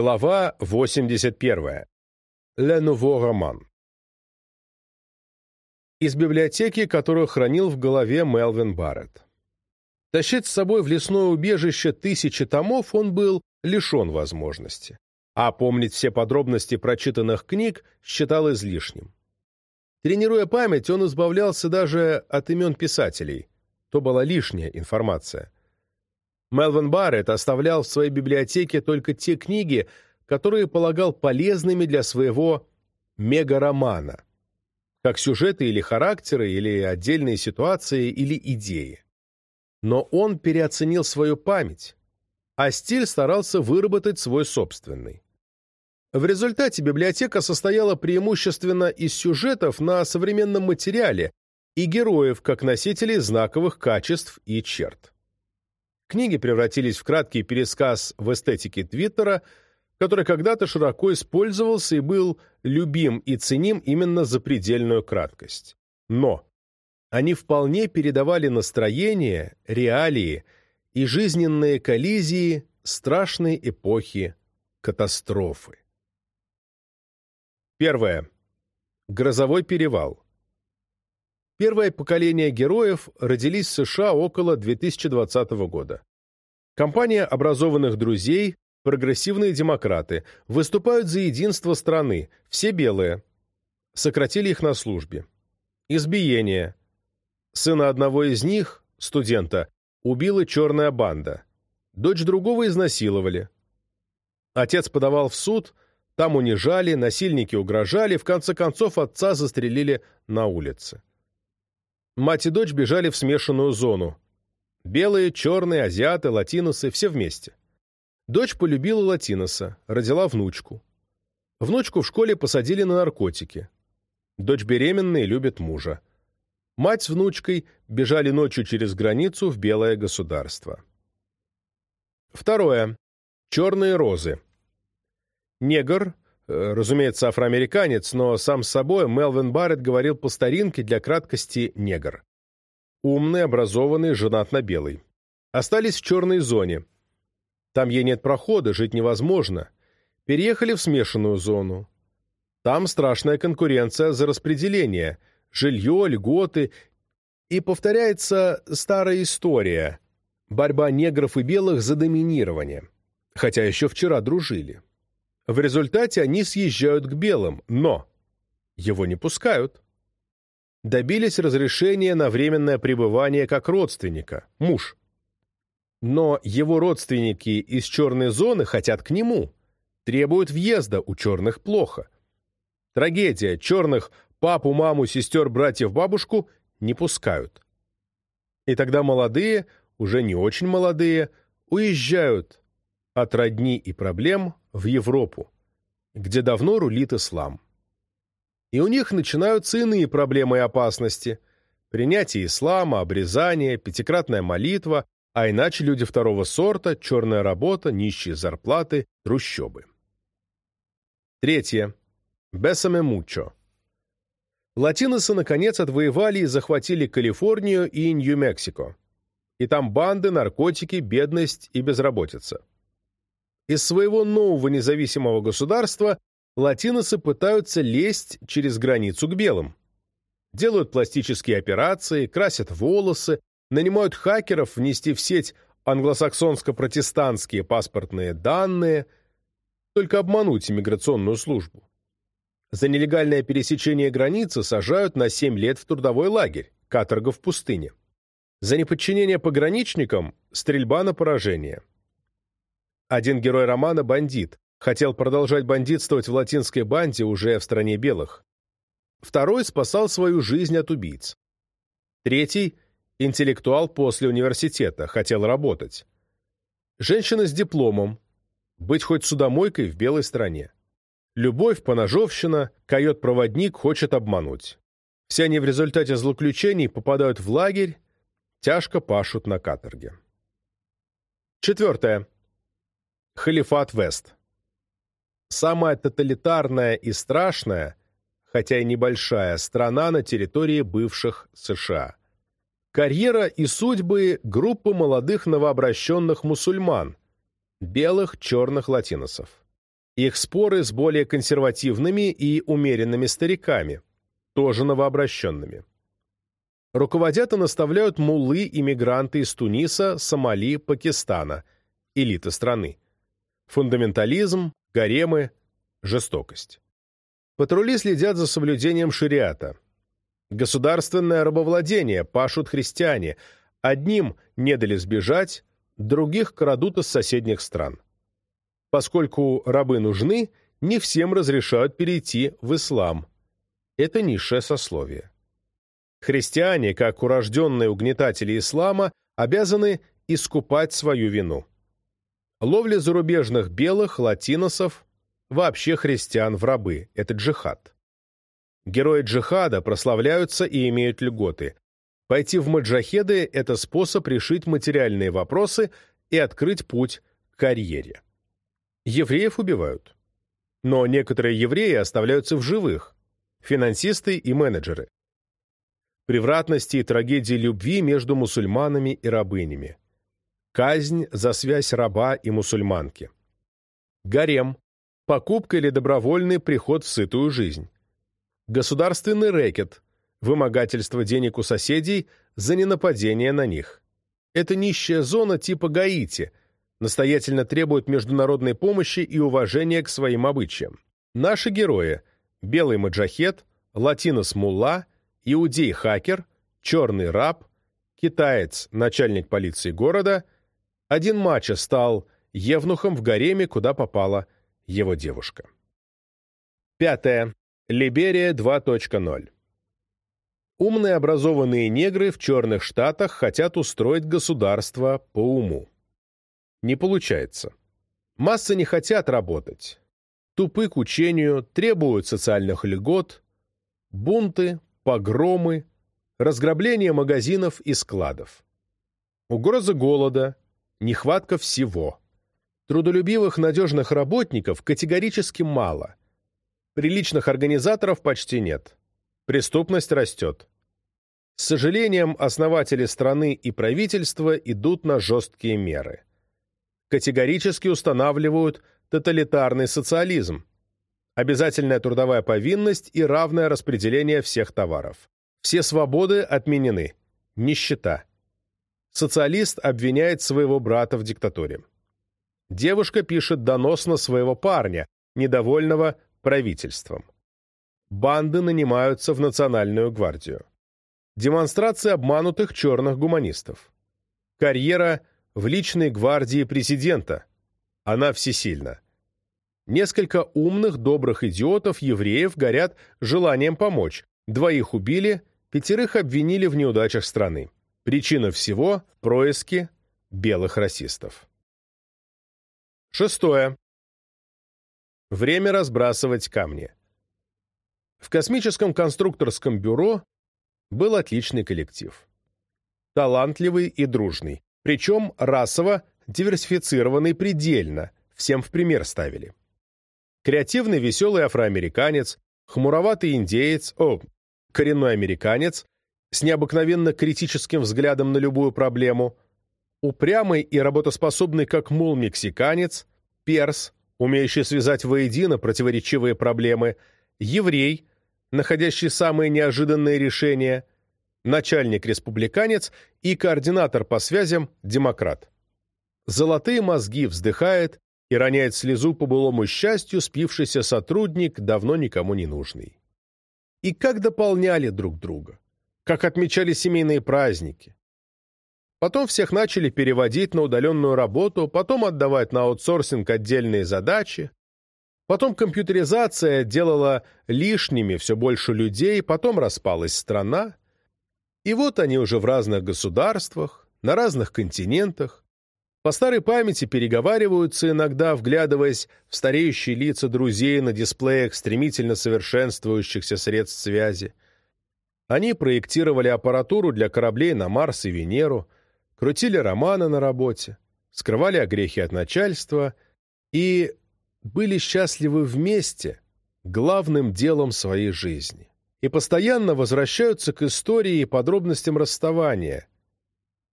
Глава 81. Le Nouveau Roman. Из библиотеки, которую хранил в голове Мелвин Барретт. Тащить с собой в лесное убежище тысячи томов он был лишен возможности, а помнить все подробности прочитанных книг считал излишним. Тренируя память, он избавлялся даже от имен писателей. То была лишняя информация. Мелвин Барретт оставлял в своей библиотеке только те книги, которые полагал полезными для своего мегаромана, как сюжеты или характеры, или отдельные ситуации, или идеи. Но он переоценил свою память, а стиль старался выработать свой собственный. В результате библиотека состояла преимущественно из сюжетов на современном материале и героев как носителей знаковых качеств и черт. Книги превратились в краткий пересказ в эстетике Твиттера, который когда-то широко использовался и был любим и ценим именно за предельную краткость. Но они вполне передавали настроение, реалии и жизненные коллизии страшной эпохи катастрофы. Первое. Грозовой перевал. Первое поколение героев родились в США около 2020 года. Компания образованных друзей, прогрессивные демократы, выступают за единство страны, все белые. Сократили их на службе. Избиение. Сына одного из них, студента, убила черная банда. Дочь другого изнасиловали. Отец подавал в суд, там унижали, насильники угрожали, в конце концов отца застрелили на улице. Мать и дочь бежали в смешанную зону. Белые, черные, азиаты, латиносы – все вместе. Дочь полюбила латиноса, родила внучку. Внучку в школе посадили на наркотики. Дочь беременная и любит мужа. Мать с внучкой бежали ночью через границу в белое государство. Второе. Черные розы. Негр – разумеется, афроамериканец, но сам с собой Мелвин Барретт говорил по старинке для краткости «негр». Умный, образованный, женат на белый. Остались в черной зоне. Там ей нет прохода, жить невозможно. Переехали в смешанную зону. Там страшная конкуренция за распределение, жилье, льготы. И повторяется старая история. Борьба негров и белых за доминирование. Хотя еще вчера дружили. В результате они съезжают к белым, но его не пускают. Добились разрешения на временное пребывание как родственника, муж. Но его родственники из черной зоны хотят к нему, требуют въезда, у черных плохо. Трагедия, черных папу, маму, сестер, братьев, бабушку не пускают. И тогда молодые, уже не очень молодые, уезжают от родни и проблем в Европу, где давно рулит ислам. И у них начинаются иные проблемы и опасности. Принятие ислама, обрезание, пятикратная молитва, а иначе люди второго сорта, черная работа, нищие зарплаты, трущобы. Третье. Бесаме мучо. Латиносы, наконец, отвоевали и захватили Калифорнию и Нью-Мексико. И там банды, наркотики, бедность и безработица. Из своего нового независимого государства латиносы пытаются лезть через границу к белым. Делают пластические операции, красят волосы, нанимают хакеров внести в сеть англосаксонско-протестантские паспортные данные, только обмануть иммиграционную службу. За нелегальное пересечение границы сажают на 7 лет в трудовой лагерь, каторга в пустыне. За неподчинение пограничникам – стрельба на поражение. Один герой романа – бандит. Хотел продолжать бандитствовать в латинской банде уже в стране белых. Второй спасал свою жизнь от убийц. Третий – интеллектуал после университета, хотел работать. Женщина с дипломом, быть хоть судомойкой в белой стране. Любовь, поножовщина, койот-проводник хочет обмануть. Все они в результате злоключений попадают в лагерь, тяжко пашут на каторге. Четвертое. Халифат Вест. Самая тоталитарная и страшная, хотя и небольшая, страна на территории бывших США. Карьера и судьбы группы молодых новообращенных мусульман, белых черных латиносов. их споры с более консервативными и умеренными стариками, тоже новообращенными. Руководят и наставляют муллы-иммигранты из Туниса, Сомали, Пакистана, элита страны. Фундаментализм, гаремы, жестокость. Патрули следят за соблюдением шариата. Государственное рабовладение пашут христиане. Одним не дали сбежать, других крадут из соседних стран. Поскольку рабы нужны, не всем разрешают перейти в ислам. Это низшее сословие. Христиане, как урожденные угнетатели ислама, обязаны искупать свою вину. Ловля зарубежных белых, латиносов, вообще христиан в рабы – это джихад. Герои джихада прославляются и имеют льготы. Пойти в маджахеды – это способ решить материальные вопросы и открыть путь к карьере. Евреев убивают. Но некоторые евреи оставляются в живых – финансисты и менеджеры. Превратности и трагедии любви между мусульманами и рабынями. Казнь за связь раба и мусульманки. Гарем – покупка или добровольный приход в сытую жизнь. Государственный рэкет – вымогательство денег у соседей за ненападение на них. Это нищая зона типа Гаити – настоятельно требуют международной помощи и уважения к своим обычаям. Наши герои – белый маджахет, латинос-мулла, иудей-хакер, черный раб, китаец – начальник полиции города, один мачо стал евнухом в гареме, куда попала его девушка. Пятое. Либерия 2.0. Умные образованные негры в черных штатах хотят устроить государство по уму. Не получается. Массы не хотят работать. Тупы к учению, требуют социальных льгот, бунты, погромы, разграбление магазинов и складов. Угроза голода, нехватка всего. Трудолюбивых надежных работников категорически мало. Приличных организаторов почти нет. Преступность растет. С сожалением, основатели страны и правительства идут на жесткие меры категорически устанавливают тоталитарный социализм, обязательная трудовая повинность и равное распределение всех товаров. Все свободы отменены. Нищета. Социалист обвиняет своего брата в диктатуре. Девушка пишет донос на своего парня, недовольного правительством. Банды нанимаются в Национальную гвардию. Демонстрации обманутых черных гуманистов. Карьера в личной гвардии президента. Она всесильна. Несколько умных, добрых идиотов-евреев горят желанием помочь. Двоих убили, пятерых обвинили в неудачах страны. Причина всего – происки белых расистов. Шестое. Время разбрасывать камни. В космическом конструкторском бюро был отличный коллектив. Талантливый и дружный. Причем расово диверсифицированный предельно, всем в пример ставили. Креативный веселый афроамериканец, хмуроватый индеец, о, коренной американец, с необыкновенно критическим взглядом на любую проблему, упрямый и работоспособный как мул мексиканец, перс, умеющий связать воедино противоречивые проблемы, еврей, находящий самые неожиданные решения – начальник-республиканец и координатор по связям демократ. Золотые мозги вздыхает и роняет слезу по былому счастью спившийся сотрудник, давно никому не нужный. И как дополняли друг друга, как отмечали семейные праздники. Потом всех начали переводить на удаленную работу, потом отдавать на аутсорсинг отдельные задачи, Потом компьютеризация делала лишними все больше людей, потом распалась страна, и вот они уже в разных государствах, на разных континентах, по старой памяти переговариваются иногда, вглядываясь в стареющие лица друзей на дисплеях стремительно совершенствующихся средств связи. Они проектировали аппаратуру для кораблей на Марс и Венеру, крутили романы на работе, скрывали огрехи от начальства и были счастливы вместе главным делом своей жизни и постоянно возвращаются к истории и подробностям расставания.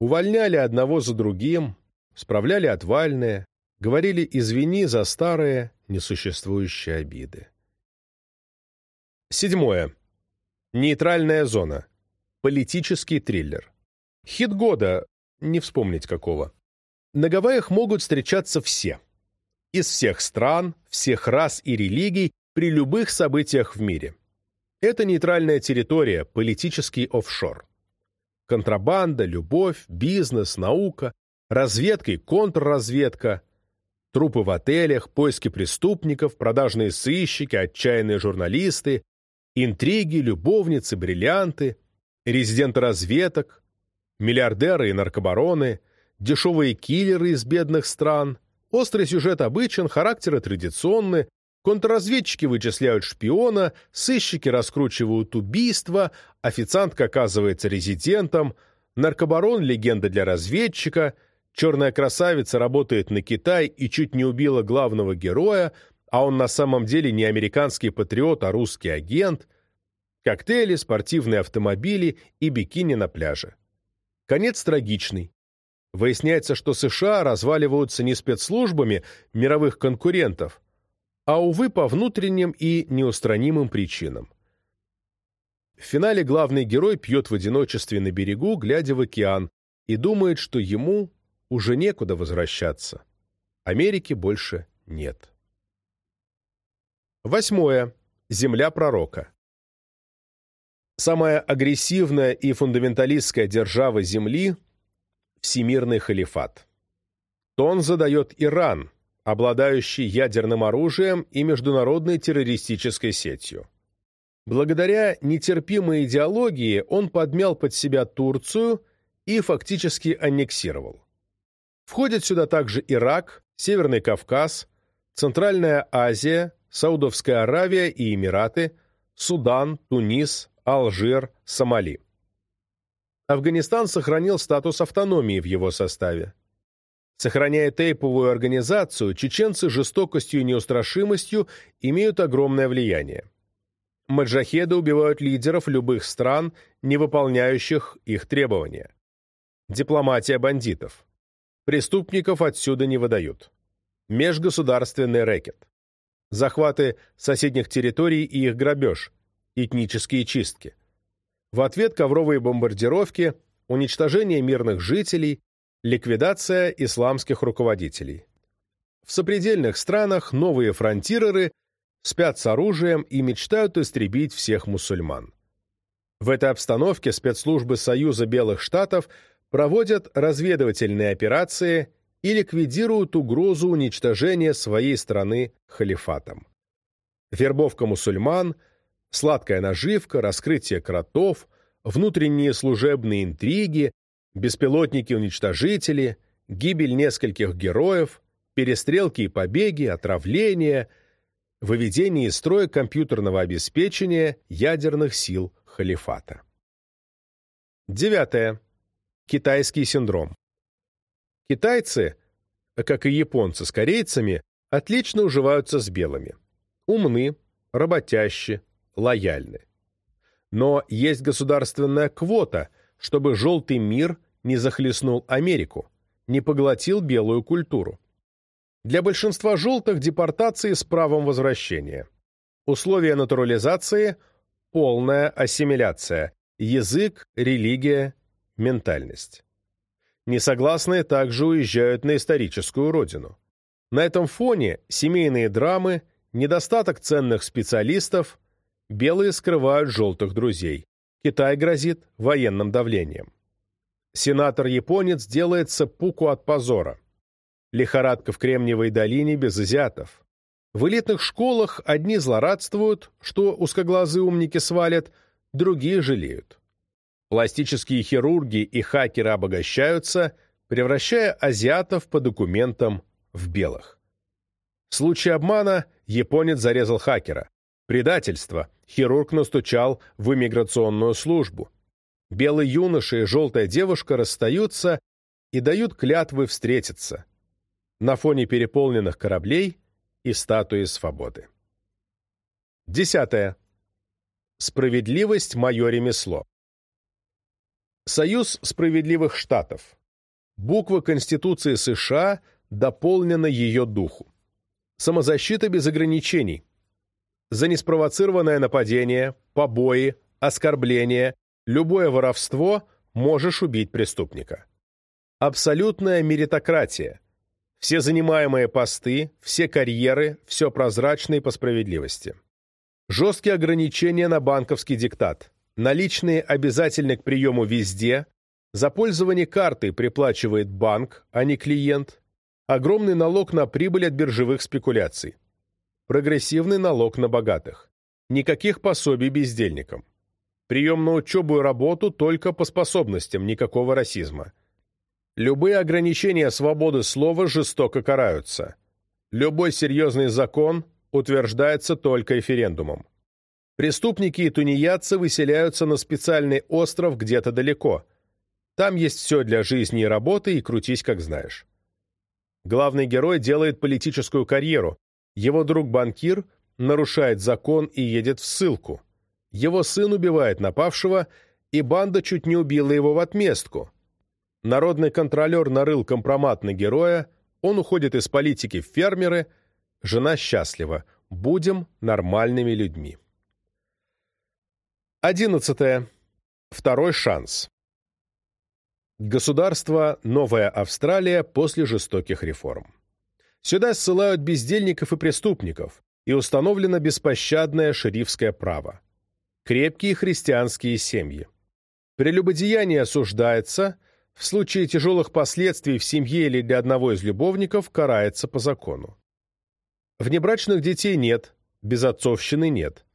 Увольняли одного за другим, справляли отвальные, говорили «извини за старое» несуществующей обиды. Седьмое. Нейтральная зона. Политический триллер. Хит года, не вспомнить какого. На Гавайях могут встречаться все. Из всех стран, всех рас и религий при любых событиях в мире. Это нейтральная территория, политический офшор. Контрабанда, любовь, бизнес, наука, разведка и контрразведка, трупы в отелях, поиски преступников, продажные сыщики, отчаянные журналисты, интриги, любовницы, бриллианты, резиденты разведок, миллиардеры и наркобароны, дешевые киллеры из бедных стран. Острый сюжет обычен, характеры традиционны, контрразведчики вычисляют шпиона, сыщики раскручивают убийства, официантка оказывается резидентом, наркобарон – легенда для разведчика, черная красавица работает на Китай и чуть не убила главного героя, а он на самом деле не американский патриот, а русский агент, коктейли, спортивные автомобили и бикини на пляже. Конец трагичный. Выясняется, что США разваливаются не спецслужбами мировых конкурентов, а, увы, по внутренним и неустранимым причинам. В финале главный герой пьет в одиночестве на берегу, глядя в океан, и думает, что ему уже некуда возвращаться. Америки больше нет. Восьмое. Земля пророка. Самая агрессивная и фундаменталистская держава Земли – Всемирный халифат. Тон задает Иран, обладающий ядерным оружием и международной террористической сетью. Благодаря нетерпимой идеологии он подмял под себя Турцию и фактически аннексировал. Входят сюда также Ирак, Северный Кавказ, Центральная Азия, Саудовская Аравия и Эмираты, Судан, Тунис, Алжир, Сомали. Афганистан сохранил статус автономии в его составе. Сохраняя тейповую организацию, чеченцы жестокостью и неустрашимостью имеют огромное влияние. Маджахеды убивают лидеров любых стран, не выполняющих их требования. Дипломатия бандитов. Преступников отсюда не выдают. Межгосударственный рэкет. Захваты соседних территорий и их грабеж этнические чистки. В ответ ковровые бомбардировки, уничтожение мирных жителей, ликвидация исламских руководителей. В сопредельных странах новые фронтиреры спят с оружием и мечтают истребить всех мусульман. В этой обстановке спецслужбы Союза Белых Штатов проводят разведывательные операции и ликвидируют угрозу уничтожения своей страны халифатом. Вербовка мусульман – сладкая наживка, раскрытие кротов, внутренние служебные интриги, беспилотники-уничтожители, гибель нескольких героев, перестрелки и побеги, отравления, выведение из строя компьютерного обеспечения ядерных сил халифата. Девятое. Китайский синдром. Китайцы, как и японцы с корейцами, отлично уживаются с белыми. Умны, работящие, лояльны. Но есть государственная квота, чтобы желтый мир не захлестнул Америку, не поглотил белую культуру. Для большинства желтых депортации с правом возвращения. Условия натурализации – полная ассимиляция, язык, религия, ментальность. Несогласные также уезжают на историческую родину. На этом фоне семейные драмы, недостаток ценных специалистов, Белые скрывают желтых друзей. Китай грозит военным давлением. Сенатор-японец делается пуку от позора. Лихорадка в Кремниевой долине без азиатов. В элитных школах одни злорадствуют, что узкоглазые умники свалят, другие жалеют. Пластические хирурги и хакеры обогащаются, превращая азиатов по документам в белых. В случае обмана японец зарезал хакера. Предательство. Хирург настучал в иммиграционную службу. Белый юноша и желтая девушка расстаются и дают клятвы встретиться на фоне переполненных кораблей и статуи свободы. Десятое. Справедливость – мое ремесло. Союз справедливых штатов. Буква Конституции США дополнена ее духу. Самозащита без ограничений. За неспровоцированное нападение, побои, оскорбление, любое воровство можешь убить преступника. Абсолютная меритократия. Все занимаемые посты, все карьеры, все прозрачно и по справедливости. Жесткие ограничения на банковский диктат. Наличные обязательны к приему везде. За пользование картой приплачивает банк, а не клиент. Огромный налог на прибыль от биржевых спекуляций. Прогрессивный налог на богатых. Никаких пособий бездельникам. Прием на учебу и работу только по способностям, никакого расизма. Любые ограничения свободы слова жестоко караются. Любой серьезный закон утверждается только референдумом. Преступники и тунеядцы выселяются на специальный остров где-то далеко. Там есть все для жизни и работы, и крутись как знаешь. Главный герой делает политическую карьеру. Его друг-банкир нарушает закон и едет в ссылку. Его сын убивает напавшего, и банда чуть не убила его в отместку. Народный контролер нарыл компромат на героя, он уходит из политики в фермеры – Жена счастлива. Будем нормальными людьми. Одиннадцатое. Второй шанс. Государство Новая Австралия после жестоких реформ. Сюда ссылают бездельников и преступников, и установлено беспощадное шерифское право. Крепкие христианские семьи. Прелюбодеяние осуждается, в случае тяжелых последствий в семье или для одного из любовников карается по закону. Внебрачных детей нет, безотцовщины нет.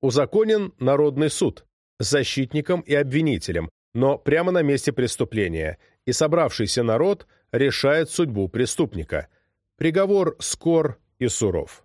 Узаконен народный суд с защитником и обвинителем, но прямо на месте преступления, и собравшийся народ решает судьбу преступника. Приговор скор и суров.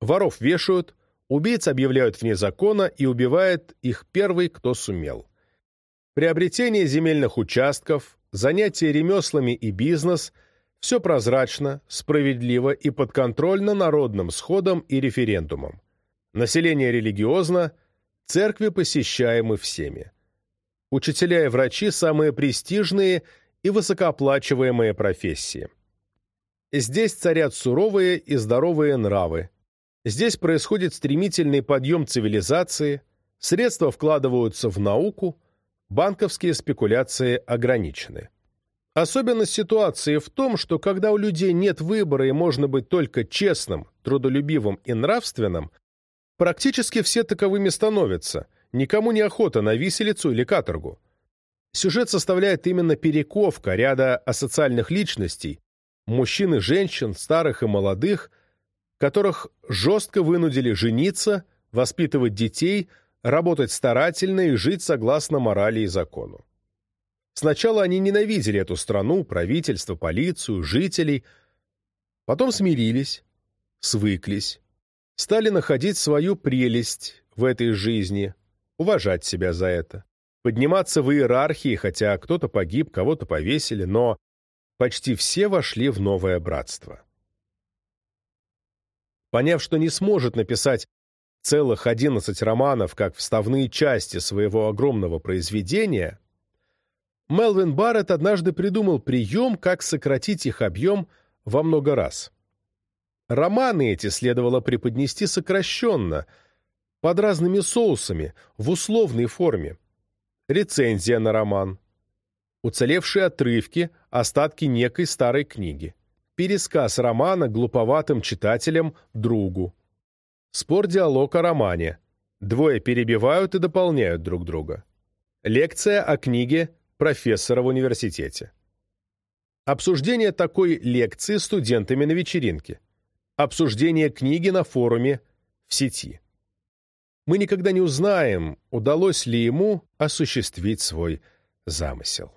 Воров вешают, убийц объявляют вне закона и убивает их первый, кто сумел. Приобретение земельных участков, занятие ремеслами и бизнес – все прозрачно, справедливо и подконтрольно народным сходом и референдумом. Население религиозно, церкви посещаемы всеми. Учителя и врачи – самые престижные и высокооплачиваемые профессии. Здесь царят суровые и здоровые нравы. Здесь происходит стремительный подъем цивилизации, средства вкладываются в науку, банковские спекуляции ограничены. Особенность ситуации в том, что когда у людей нет выбора и можно быть только честным, трудолюбивым и нравственным, практически все таковыми становятся, никому не охота на виселицу или каторгу. Сюжет составляет именно перековка ряда асоциальных личностей, мужчин и женщин, старых и молодых, которых жестко вынудили жениться, воспитывать детей, работать старательно и жить согласно морали и закону. Сначала они ненавидели эту страну, правительство, полицию, жителей. Потом смирились, свыклись, стали находить свою прелесть в этой жизни, уважать себя за это, подниматься в иерархии, хотя кто-то погиб, кого-то повесили, но почти все вошли в новое братство. Поняв, что не сможет написать целых одиннадцать романов как вставные части своего огромного произведения, Мелвин Барретт однажды придумал прием, как сократить их объем во много раз. Романы эти следовало преподнести сокращенно, под разными соусами, в условной форме. Рецензия на роман. Уцелевшие отрывки, остатки некой старой книги. Пересказ романа глуповатым читателям, другу. Спор-диалог о романе. Двое перебивают и дополняют друг друга. Лекция о книге профессора в университете. Обсуждение такой лекции студентами на вечеринке. Обсуждение книги на форуме в сети. Мы никогда не узнаем, удалось ли ему осуществить свой замысел.